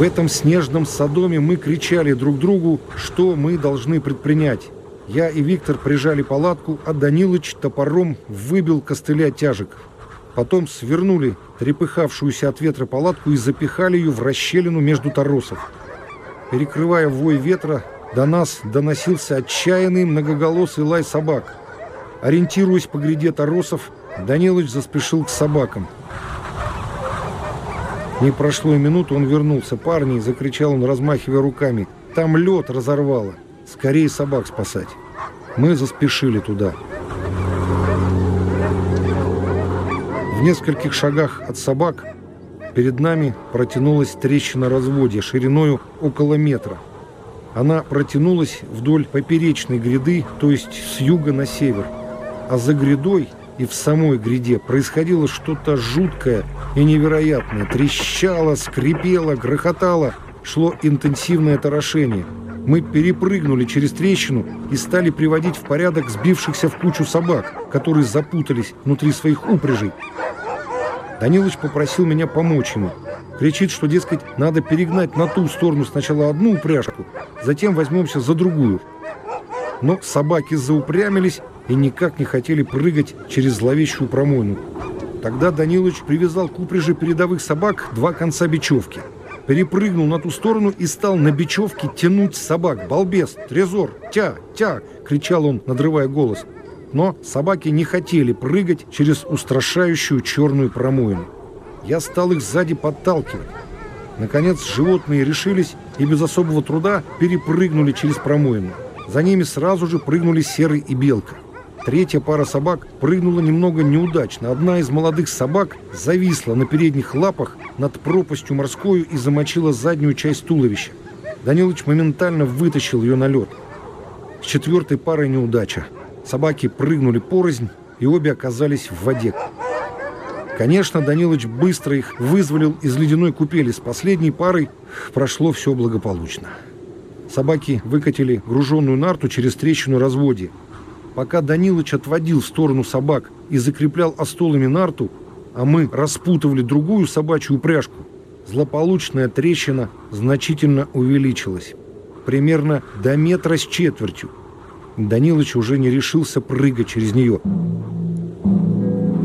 В этом снежном садоме мы кричали друг другу, что мы должны предпринять. Я и Виктор прижали палатку, а Данилыч топором выбил костыля тяжек. Потом свернули трепыхавшуюся от ветра палатку и запихали ее в расщелину между торосов. Перекрывая вой ветра, до нас доносился отчаянный многоголосый лай собак. Ориентируясь по гряде торосов, Данилыч заспешил к собакам. Не прошло и минуту, он вернулся. «Парни!» — закричал он, размахивая руками. «Там лед разорвало! Скорее собак спасать!» Мы заспешили туда. В нескольких шагах от собак перед нами протянулась трещина разводья шириною около метра. Она протянулась вдоль поперечной гряды, то есть с юга на север. А за грядой и в самой гряде происходило что-то жуткое и невероятное. Трещало, скрипело, грохотало, шло интенсивное торошение. Мы перепрыгнули через трещину и стали приводить в порядок сбившихся в кучу собак, которые запутались внутри своих упряжей. Данилыч попросил меня помочь ему. Кричит, что, дескать, надо перегнать на ту сторону сначала одну упряжку, затем возьмемся за другую. Но собаки заупрямились и никак не хотели прыгать через зловещую промойну. Тогда Данилович привязал к упряжи передовых собак два конца бечевки. Перепрыгнул на ту сторону и стал на бечевке тянуть собак. «Балбес! Трезор! Тя! Тя!» — кричал он, надрывая голос. Но собаки не хотели прыгать через устрашающую черную промоину. Я стал их сзади подталкивать. Наконец животные решились и без особого труда перепрыгнули через промоину. За ними сразу же прыгнули серый и белка. Третья пара собак прыгнула немного неудачно. Одна из молодых собак зависла на передних лапах над пропастью морскую и замочила заднюю часть туловища. Данилыч моментально вытащил ее на лед. С четвертой парой неудача. Собаки прыгнули порознь, и обе оказались в воде. Конечно, Данилыч быстро их вызволил из ледяной купели. С последней парой прошло все благополучно. Собаки выкатили груженную нарту через трещину разводья. Пока Данилыч отводил в сторону собак и закреплял остолами нарту, а мы распутывали другую собачью упряжку, злополучная трещина значительно увеличилась. Примерно до метра с четвертью. Данилыч уже не решился прыгать через нее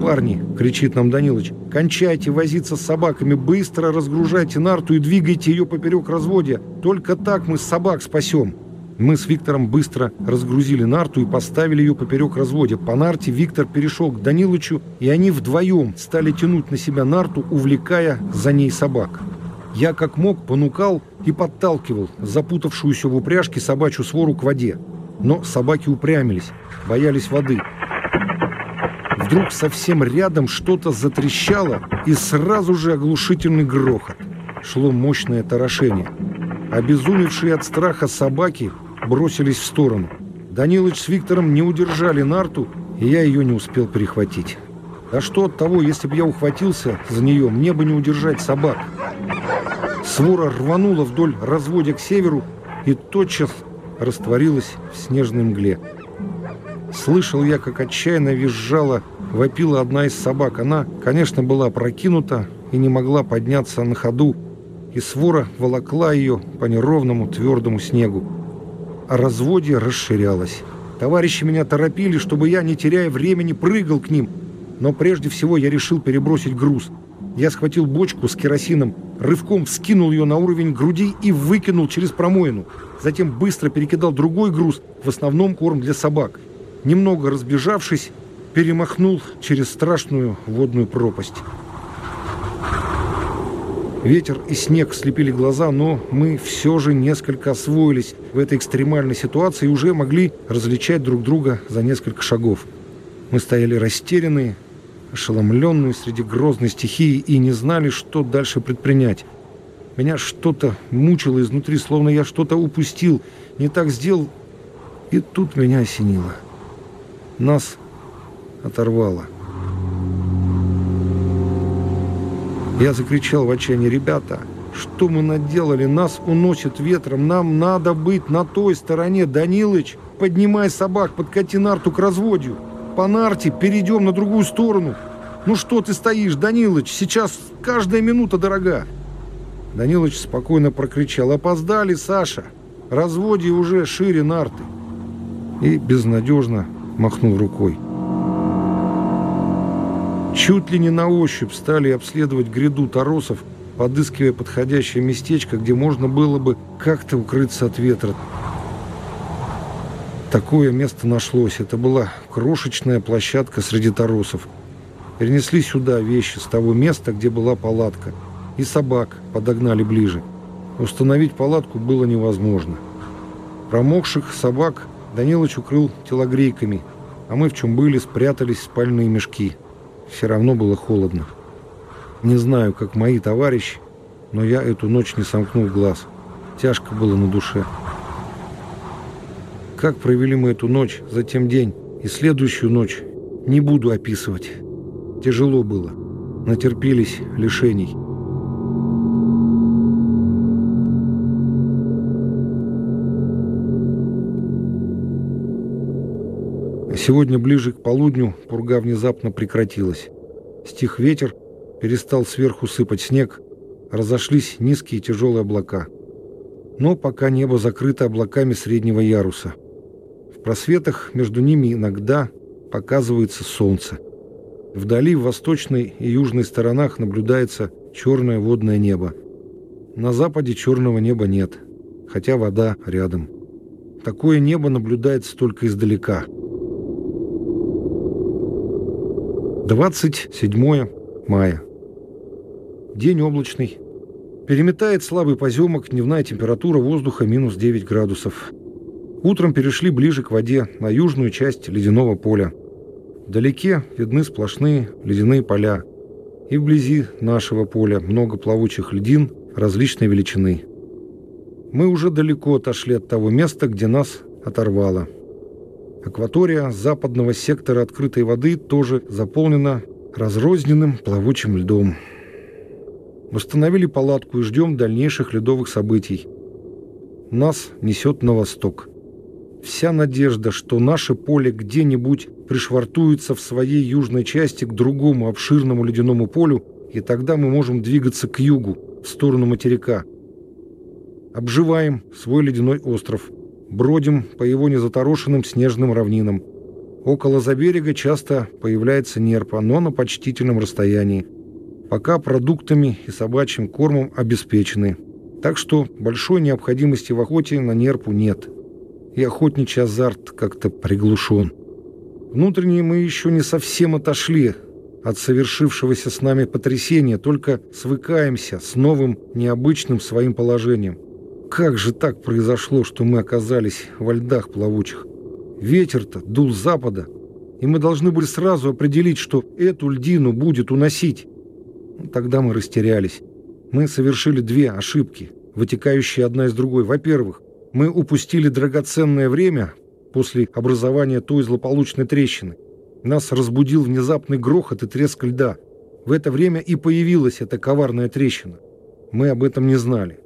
парни!» — кричит нам Данилыч. «Кончайте возиться с собаками, быстро разгружайте нарту и двигайте ее поперек разводья. Только так мы собак спасем!» Мы с Виктором быстро разгрузили нарту и поставили ее поперек разводья. По нарте Виктор перешел к Данилычу, и они вдвоем стали тянуть на себя нарту, увлекая за ней собак. Я как мог понукал и подталкивал запутавшуюся в упряжке собачью свору к воде. Но собаки упрямились, боялись воды. Вдруг совсем рядом что-то затрещало, и сразу же оглушительный грохот. Шло мощное торошение. Обезумевшие от страха собаки бросились в сторону. Данилыч с Виктором не удержали нарту, и я ее не успел перехватить. А что от того, если бы я ухватился за нее, мне бы не удержать собак? Свора рванула вдоль разводя к северу и тотчас растворилась в снежной мгле. Слышал я, как отчаянно визжала вопила одна из собак. Она, конечно, была прокинута и не могла подняться на ходу, и свора волокла ее по неровному твердому снегу. А разводье расширялось. Товарищи меня торопили, чтобы я, не теряя времени, прыгал к ним. Но прежде всего я решил перебросить груз. Я схватил бочку с керосином, рывком вскинул ее на уровень груди и выкинул через промоину. Затем быстро перекидал другой груз, в основном корм для собак. Немного разбежавшись, перемахнул через страшную водную пропасть. Ветер и снег слепили глаза, но мы все же несколько освоились в этой экстремальной ситуации и уже могли различать друг друга за несколько шагов. Мы стояли растерянные, ошеломленные среди грозной стихии и не знали, что дальше предпринять. Меня что-то мучило изнутри, словно я что-то упустил, не так сделал, и тут меня осенило. Нас оторвало. Я закричал в отчаянии, ребята, что мы наделали? Нас уносит ветром, нам надо быть на той стороне. Данилыч, поднимай собак, подкати нарту к разводью. По нарте перейдем на другую сторону. Ну что ты стоишь, Данилыч, сейчас каждая минута дорога. Данилович спокойно прокричал «Опоздали, Саша! Разводи уже шире нарты!» И безнадежно махнул рукой. Чуть ли не на ощупь стали обследовать гряду торосов, подыскивая подходящее местечко, где можно было бы как-то укрыться от ветра. Такое место нашлось. Это была крошечная площадка среди торосов. Перенесли сюда вещи с того места, где была палатка. И собак подогнали ближе. Установить палатку было невозможно. Промокших собак Данилыч укрыл телогрейками, а мы в чем были спрятались в спальные мешки. Все равно было холодно. Не знаю, как мои товарищи, но я эту ночь не сомкнул глаз. Тяжко было на душе. Как провели мы эту ночь, затем день и следующую ночь, не буду описывать. Тяжело было. Натерпелись лишений. Сегодня ближе к полудню пурга внезапно прекратилась. Стих ветер, перестал сверху сыпать снег, разошлись низкие тяжелые облака. Но пока небо закрыто облаками среднего яруса. В просветах между ними иногда показывается солнце. Вдали, в восточной и южной сторонах наблюдается черное водное небо. На западе черного неба нет, хотя вода рядом. Такое небо наблюдается только издалека – 27 мая. День облачный. Переметает слабый поземок, дневная температура воздуха минус 9 градусов. Утром перешли ближе к воде, на южную часть ледяного поля. Вдалеке видны сплошные ледяные поля. И вблизи нашего поля много плавучих льдин различной величины. Мы уже далеко отошли от того места, где нас оторвало. Акватория западного сектора открытой воды тоже заполнена разрозненным плавучим льдом. Восстановили палатку и ждем дальнейших ледовых событий. Нас несет на восток. Вся надежда, что наше поле где-нибудь пришвартуется в своей южной части к другому обширному ледяному полю, и тогда мы можем двигаться к югу, в сторону материка. Обживаем свой ледяной остров – Бродим по его незаторошенным снежным равнинам. Около заберега часто появляется нерпа, но на почтительном расстоянии. Пока продуктами и собачьим кормом обеспечены. Так что большой необходимости в охоте на нерпу нет. И охотничий азарт как-то приглушен. Внутренне мы еще не совсем отошли от совершившегося с нами потрясения, только свыкаемся с новым необычным своим положением. Как же так произошло, что мы оказались во льдах плавучих? Ветер-то дул с запада, и мы должны были сразу определить, что эту льдину будет уносить. Ну, тогда мы растерялись. Мы совершили две ошибки, вытекающие одна из другой. Во-первых, мы упустили драгоценное время после образования той злополучной трещины. Нас разбудил внезапный грохот и треск льда. В это время и появилась эта коварная трещина. Мы об этом не знали.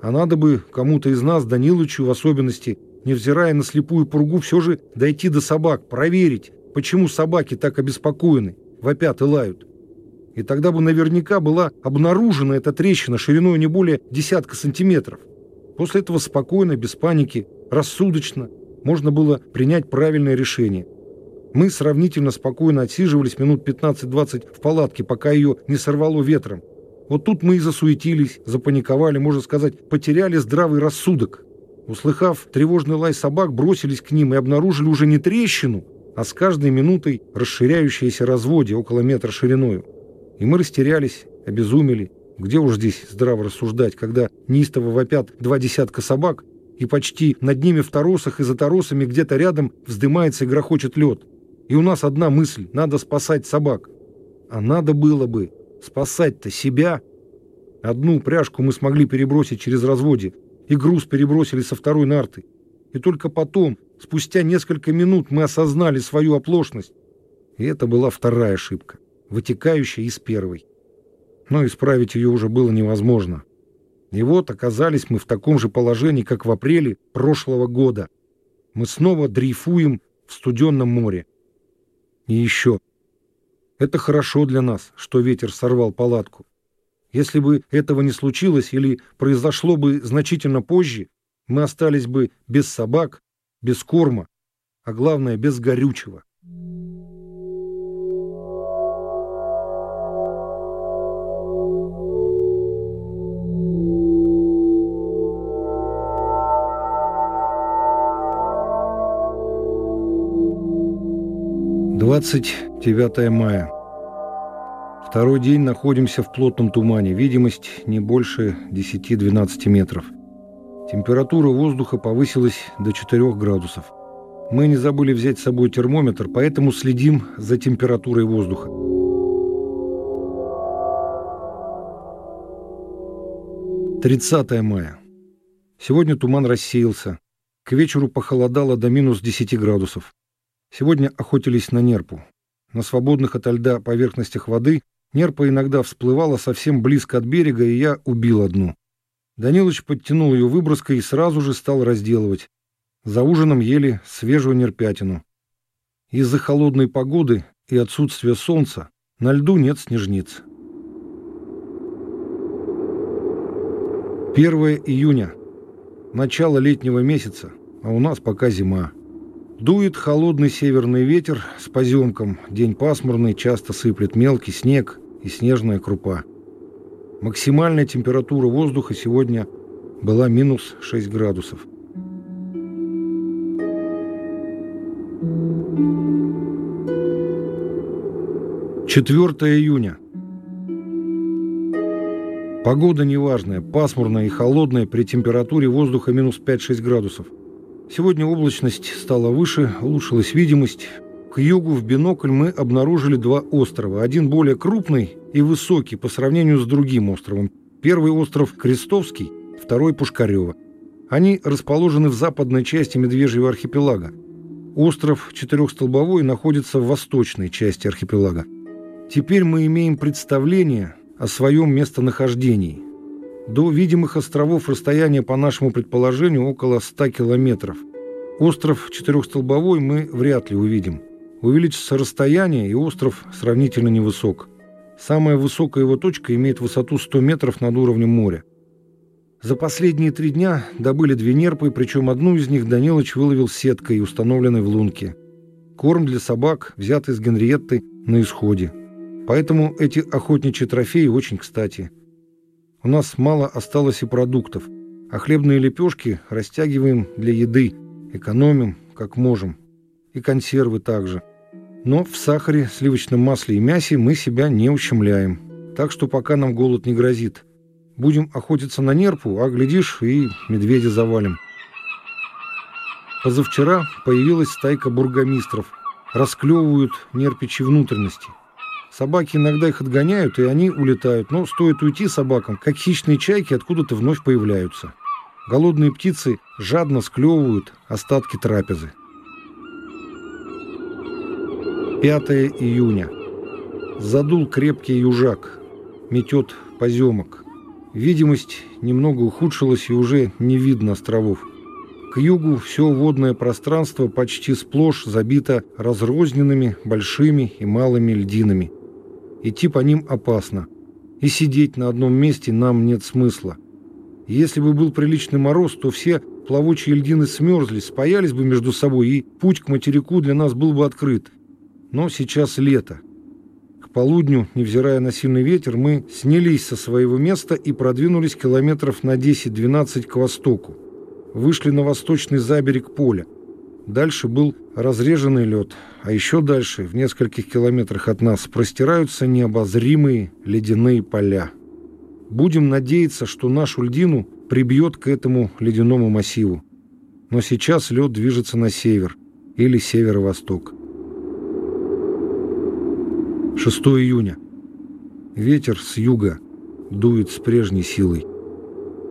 А надо бы кому-то из нас, Данилычу в особенности, невзирая на слепую пургу, все же дойти до собак, проверить, почему собаки так обеспокоены, вопят и лают. И тогда бы наверняка была обнаружена эта трещина шириной не более десятка сантиметров. После этого спокойно, без паники, рассудочно можно было принять правильное решение. Мы сравнительно спокойно отсиживались минут 15-20 в палатке, пока ее не сорвало ветром. Вот тут мы и засуетились, запаниковали, можно сказать, потеряли здравый рассудок. Услыхав тревожный лай собак, бросились к ним и обнаружили уже не трещину, а с каждой минутой расширяющееся разводе около метра шириною. И мы растерялись, обезумели. Где уж здесь здраво рассуждать, когда неистово вопят два десятка собак, и почти над ними в торосах и за торосами где-то рядом вздымается и грохочет лед. И у нас одна мысль – надо спасать собак. А надо было бы Спасать-то себя. Одну пряжку мы смогли перебросить через разводе, и груз перебросили со второй нарты. И только потом, спустя несколько минут, мы осознали свою оплошность. И это была вторая ошибка, вытекающая из первой. Но исправить ее уже было невозможно. И вот оказались мы в таком же положении, как в апреле прошлого года. Мы снова дрейфуем в студенном море. И еще это хорошо для нас, что ветер сорвал палатку. Если бы этого не случилось или произошло бы значительно позже, мы остались бы без собак, без корма, а главное, без горючего. Двадцать девятое мая. Второй день находимся в плотном тумане. Видимость не больше 10-12 метров. Температура воздуха повысилась до 4 градусов. Мы не забыли взять с собой термометр, поэтому следим за температурой воздуха. Тридцатое мая. Сегодня туман рассеялся. К вечеру похолодало до минус 10 градусов. Сегодня охотились на нерпу. На свободных ото льда поверхностях воды нерпа иногда всплывала совсем близко от берега, и я убил одну. Данилыч подтянул ее выброской и сразу же стал разделывать. За ужином ели свежую нерпятину. Из-за холодной погоды и отсутствия солнца на льду нет снежниц. 1 июня. Начало летнего месяца, а у нас пока зима. Дует холодный северный ветер с поземком. День пасмурный, часто сыплет мелкий снег и снежная крупа. Максимальная температура воздуха сегодня была минус 6 градусов. Четвертое июня. Погода неважная, пасмурная и холодная при температуре воздуха минус 5-6 градусов. Сегодня облачность стала выше, улучшилась видимость. К югу в бинокль мы обнаружили два острова. Один более крупный и высокий по сравнению с другим островом. Первый остров Крестовский, второй Пушкарева. Они расположены в западной части Медвежьего архипелага. Остров Четырехстолбовой находится в восточной части архипелага. Теперь мы имеем представление о своем местонахождении. До видимых островов расстояние, по нашему предположению, около 100 километров. Остров Четырехстолбовой мы вряд ли увидим. Увеличится расстояние, и остров сравнительно невысок. Самая высокая его точка имеет высоту 100 метров над уровнем моря. За последние три дня добыли две нерпы, причем одну из них Данилович выловил сеткой, установленной в лунке. Корм для собак, взятый из Генриетты, на исходе. Поэтому эти охотничьи трофеи очень кстати. У нас мало осталось и продуктов, а хлебные лепешки растягиваем для еды, экономим, как можем. И консервы также. Но в сахаре, сливочном масле и мясе мы себя не ущемляем. Так что пока нам голод не грозит. Будем охотиться на нерпу, а глядишь, и медведя завалим. Позавчера появилась стайка бургомистров. Расклевывают нерпичьи внутренности. Собаки иногда их отгоняют, и они улетают. Но стоит уйти собакам, как хищные чайки откуда-то вновь появляются. Голодные птицы жадно склевывают остатки трапезы. 5 июня. Задул крепкий южак. Метет поземок. Видимость немного ухудшилась и уже не видно островов. К югу все водное пространство почти сплошь забито разрозненными большими и малыми льдинами. Идти по ним опасно. И сидеть на одном месте нам нет смысла. Если бы был приличный мороз, то все плавучие льдины смерзли, спаялись бы между собой, и путь к материку для нас был бы открыт. Но сейчас лето. К полудню, невзирая на сильный ветер, мы снялись со своего места и продвинулись километров на 10-12 к востоку. Вышли на восточный заберег поля. Дальше был разреженный лед, а еще дальше, в нескольких километрах от нас, простираются необозримые ледяные поля. Будем надеяться, что нашу льдину прибьет к этому ледяному массиву. Но сейчас лед движется на север или северо-восток. 6 июня. Ветер с юга дует с прежней силой.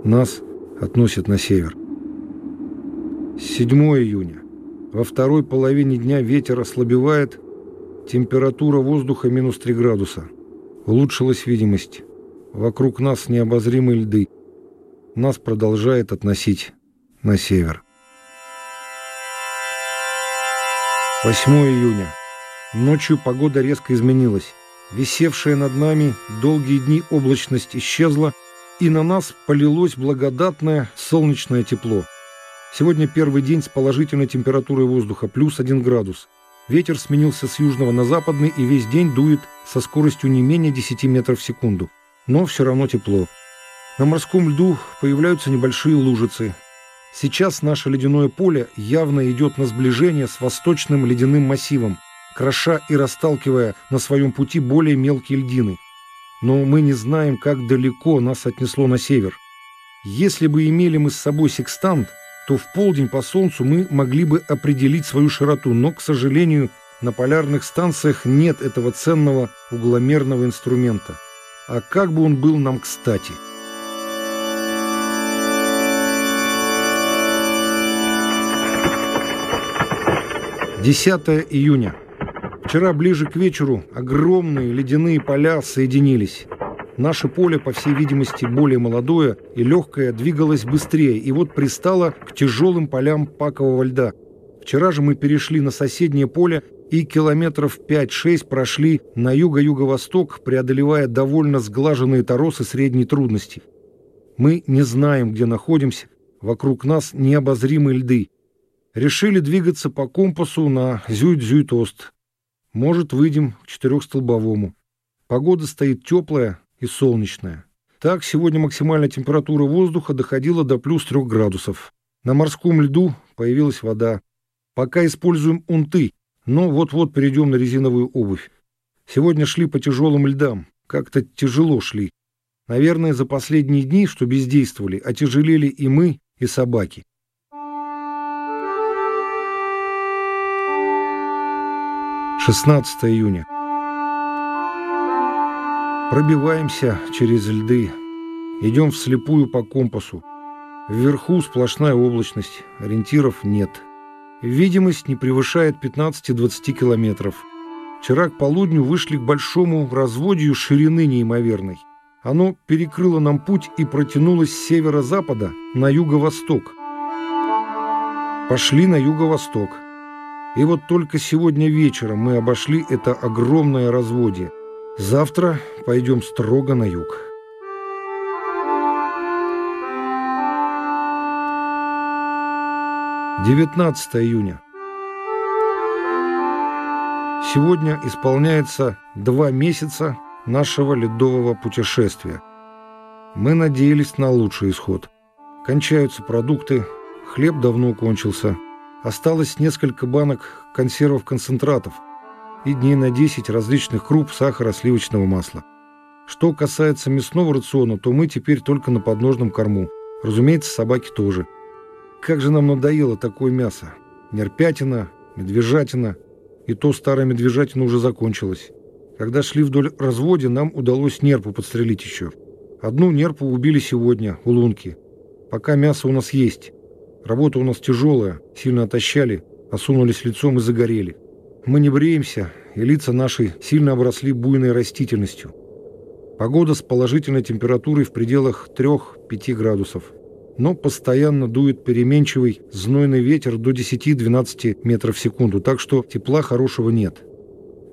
Нас относит на север. 7 июня. Во второй половине дня ветер ослабевает, температура воздуха минус 3 градуса. Улучшилась видимость. Вокруг нас необозримые льды. Нас продолжает относить на север. 8 июня. Ночью погода резко изменилась. Висевшая над нами долгие дни облачность исчезла, и на нас полилось благодатное солнечное тепло. Сегодня первый день с положительной температурой воздуха, плюс один градус. Ветер сменился с южного на западный и весь день дует со скоростью не менее 10 метров в секунду. Но все равно тепло. На морском льду появляются небольшие лужицы. Сейчас наше ледяное поле явно идет на сближение с восточным ледяным массивом, кроша и расталкивая на своем пути более мелкие льдины. Но мы не знаем, как далеко нас отнесло на север. Если бы имели мы с собой секстант, то в полдень по солнцу мы могли бы определить свою широту, но, к сожалению, на полярных станциях нет этого ценного угломерного инструмента. А как бы он был нам кстати – 10 июня. Вчера ближе к вечеру огромные ледяные поля соединились. Наше поле, по всей видимости, более молодое и легкое, двигалось быстрее, и вот пристало к тяжелым полям пакового льда. Вчера же мы перешли на соседнее поле и километров 5-6 прошли на юго-юго-восток, преодолевая довольно сглаженные торосы средней трудности. Мы не знаем, где находимся, вокруг нас необозримые льды решили двигаться по компасу на Зюйт-Зюйт-Ост. Может, выйдем к четырехстолбовому. Погода стоит теплая и солнечная. Так, сегодня максимальная температура воздуха доходила до плюс трех градусов. На морском льду появилась вода. Пока используем унты, но вот-вот перейдем на резиновую обувь. Сегодня шли по тяжелым льдам. Как-то тяжело шли. Наверное, за последние дни, что бездействовали, отяжелели и мы, и собаки. 16 июня. Пробиваемся через льды. Идем вслепую по компасу. Вверху сплошная облачность, ориентиров нет. Видимость не превышает 15-20 километров. Вчера к полудню вышли к большому разводью ширины неимоверной. Оно перекрыло нам путь и протянулось с северо-запада на юго-восток. Пошли на юго-восток. И вот только сегодня вечером мы обошли это огромное разводье. Завтра пойдем строго на юг. Девятнадцатое июня. Сегодня исполняется два месяца нашего ледового путешествия. Мы надеялись на лучший исход. Кончаются продукты, хлеб давно кончился – Осталось несколько банок консервов-концентратов и дней на 10 различных круп, сахара, сливочного масла. Что касается мясного рациона, то мы теперь только на подножном корму. Разумеется, собаки тоже. Как же нам надоело такое мясо. Нерпятина, медвежатина. И то старая медвежатина уже закончилась. Когда шли вдоль разводе, нам удалось нерпу подстрелить еще. Одну нерпу убили сегодня, у лунки. Пока мясо у нас есть. Работа у нас тяжелая, сильно отощали, осунулись лицом и загорели. Мы не бреемся, и лица наши сильно обросли буйной растительностью. Погода с положительной температурой в пределах 3-5 градусов. Но постоянно дует переменчивый знойный ветер до 10-12 метров в секунду, так что тепла хорошего нет.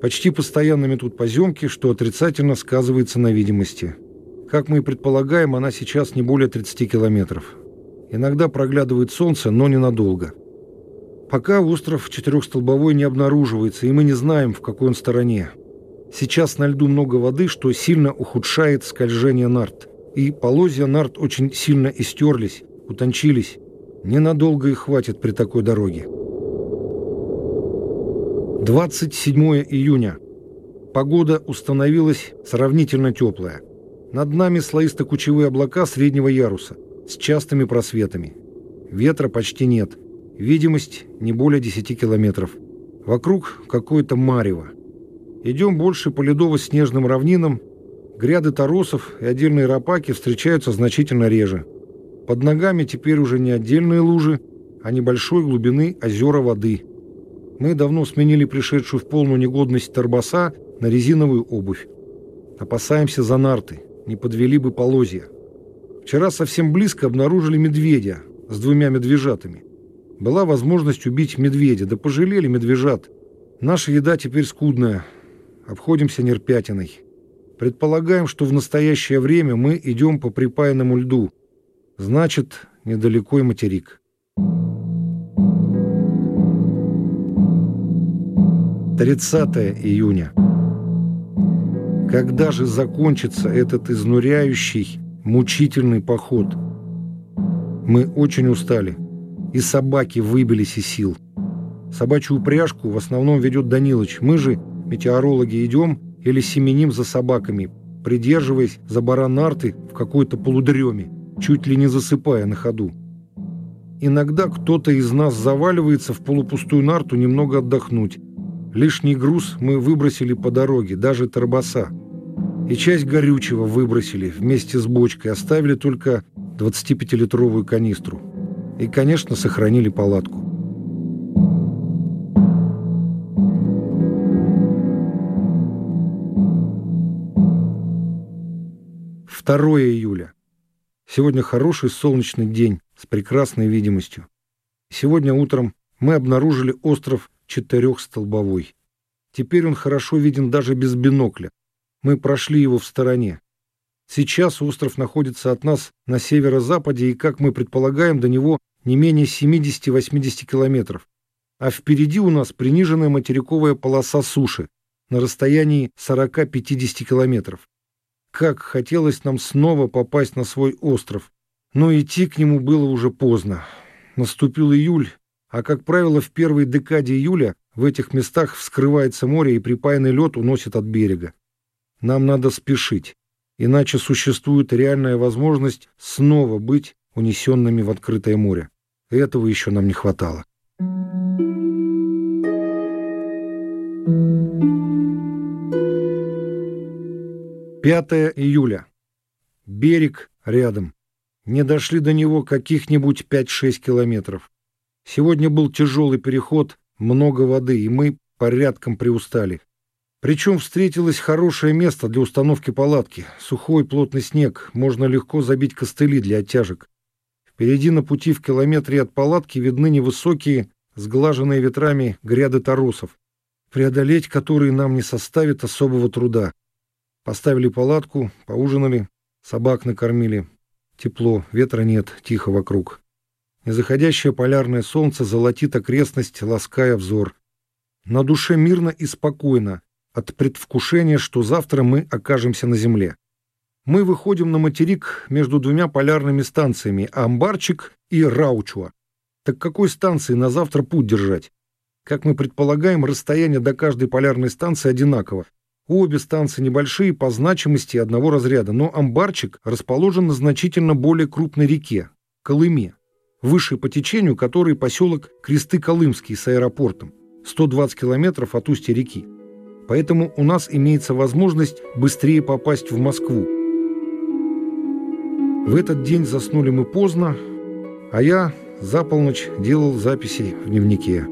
Почти постоянно метут поземки, что отрицательно сказывается на видимости. Как мы и предполагаем, она сейчас не более 30 километров. Иногда проглядывает солнце, но ненадолго. Пока остров четырехстолбовой не обнаруживается, и мы не знаем, в какой он стороне. Сейчас на льду много воды, что сильно ухудшает скольжение нарт. И полозья нарт очень сильно истерлись, утончились. Ненадолго их хватит при такой дороге. 27 июня. Погода установилась сравнительно теплая. Над нами слоисто-кучевые облака среднего яруса с частыми просветами. Ветра почти нет. Видимость не более 10 километров. Вокруг какое-то марево. Идем больше по ледово-снежным равнинам. Гряды торосов и отдельные рапаки встречаются значительно реже. Под ногами теперь уже не отдельные лужи, а небольшой глубины озера воды. Мы давно сменили пришедшую в полную негодность торбоса на резиновую обувь. Опасаемся за нарты, не подвели бы полозья. Вчера совсем близко обнаружили медведя с двумя медвежатами. Была возможность убить медведя, да пожалели медвежат. Наша еда теперь скудная. Обходимся Нерпятиной. Предполагаем, что в настоящее время мы идем по припаянному льду. Значит, недалеко и материк. 30 июня. Когда же закончится этот изнуряющий, мучительный поход? Мы очень устали, и собаки выбились из сил. Собачью упряжку в основном ведет Данилыч. Мы же, метеорологи, идем или семеним за собаками, придерживаясь за баранарты в какой-то полудреме, чуть ли не засыпая на ходу. Иногда кто-то из нас заваливается в полупустую нарту немного отдохнуть. Лишний груз мы выбросили по дороге, даже торбоса. И часть горючего выбросили вместе с бочкой, оставили только 25-литровую канистру. И, конечно, сохранили палатку. Второе июля. Сегодня хороший солнечный день с прекрасной видимостью. Сегодня утром мы обнаружили остров четырехстолбовой. Теперь он хорошо виден даже без бинокля. Мы прошли его в стороне. Сейчас остров находится от нас на северо-западе, и, как мы предполагаем, до него не менее 70-80 километров. А впереди у нас приниженная материковая полоса суши на расстоянии 40-50 километров. Как хотелось нам снова попасть на свой остров, но идти к нему было уже поздно. Наступил июль, а, как правило, в первой декаде июля в этих местах вскрывается море и припаянный лед уносит от берега. Нам надо спешить, иначе существует реальная возможность снова быть унесенными в открытое море. Этого еще нам не хватало. Пятое июля. Берег рядом. Не дошли до него каких-нибудь 5-6 километров. Сегодня был тяжелый переход, много воды, и мы порядком приустали. Причем встретилось хорошее место для установки палатки. Сухой плотный снег, можно легко забить костыли для оттяжек. Впереди на пути в километре от палатки видны невысокие, сглаженные ветрами гряды торосов, преодолеть которые нам не составит особого труда. Поставили палатку, поужинали, собак накормили. Тепло, ветра нет, тихо вокруг. Незаходящее полярное солнце золотит окрестность, лаская взор. На душе мирно и спокойно, от предвкушения, что завтра мы окажемся на земле. Мы выходим на материк между двумя полярными станциями Амбарчик и Раучуа. Так какой станции на завтра путь держать? Как мы предполагаем, расстояние до каждой полярной станции одинаково. Обе станции небольшие по значимости одного разряда, но Амбарчик расположен на значительно более крупной реке – Колыме выше по течению который поселок Кресты-Колымский с аэропортом, 120 километров от устья реки. Поэтому у нас имеется возможность быстрее попасть в Москву. В этот день заснули мы поздно, а я за полночь делал записи в дневнике.